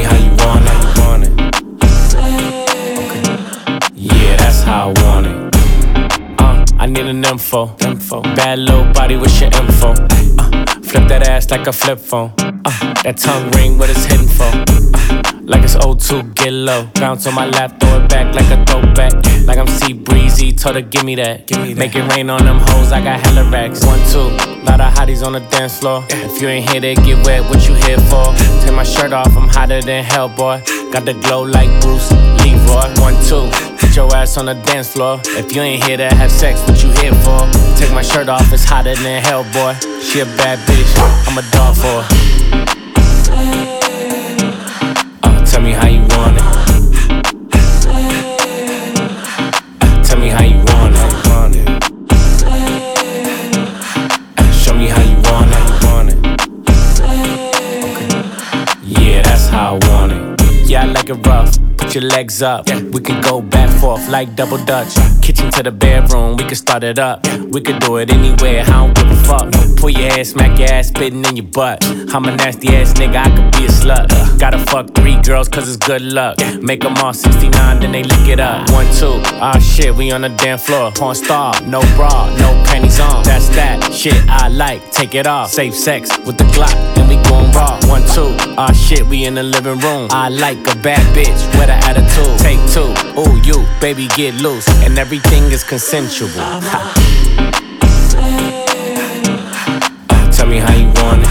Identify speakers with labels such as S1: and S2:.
S1: me how you want it. Okay. Yeah, that's how I want it. Uh, I need an info. info. Bad little body, what's your info? Uh, flip that ass like a flip phone. Uh, that tongue ring, what it's hidden for? O2, get low. Bounce on my lap, throw it back like a throwback. Like I'm C breezy, told her give me that. Give me that. Make it rain on them hoes, I got hella racks. One, two, lot of hotties on the dance floor. If you ain't here to get wet, what you here for? Take my shirt off, I'm hotter than hell, boy. Got the glow like Bruce Leroy. One, two, put your ass on the dance floor. If you ain't here to have sex, what you here for? Take my shirt off, it's hotter than hell, boy. She a bad bitch, I'm a dog for her. How I want it. Yeah, I like it rough. Put your legs up. We could go back forth like double dutch. Kitchen to the bedroom, we could start it up. We could do it anywhere, I don't give a fuck. Pull your ass, smack your ass, spitting in your butt. I'm a nasty ass nigga, I could be a slut. Gotta fuck three girls, cause it's good luck. Make them all 69, then they lick it up. One, two, ah shit, we on the damn floor. Porn star, no bra, no panties on. That's that shit I like, take it off. Safe sex with the Glock, then we going raw. One, two, ah shit, we in the living room. I like a bad bitch with an attitude. Take two, ooh, you, baby, get loose. And everything is consensual. Tell me how you want it.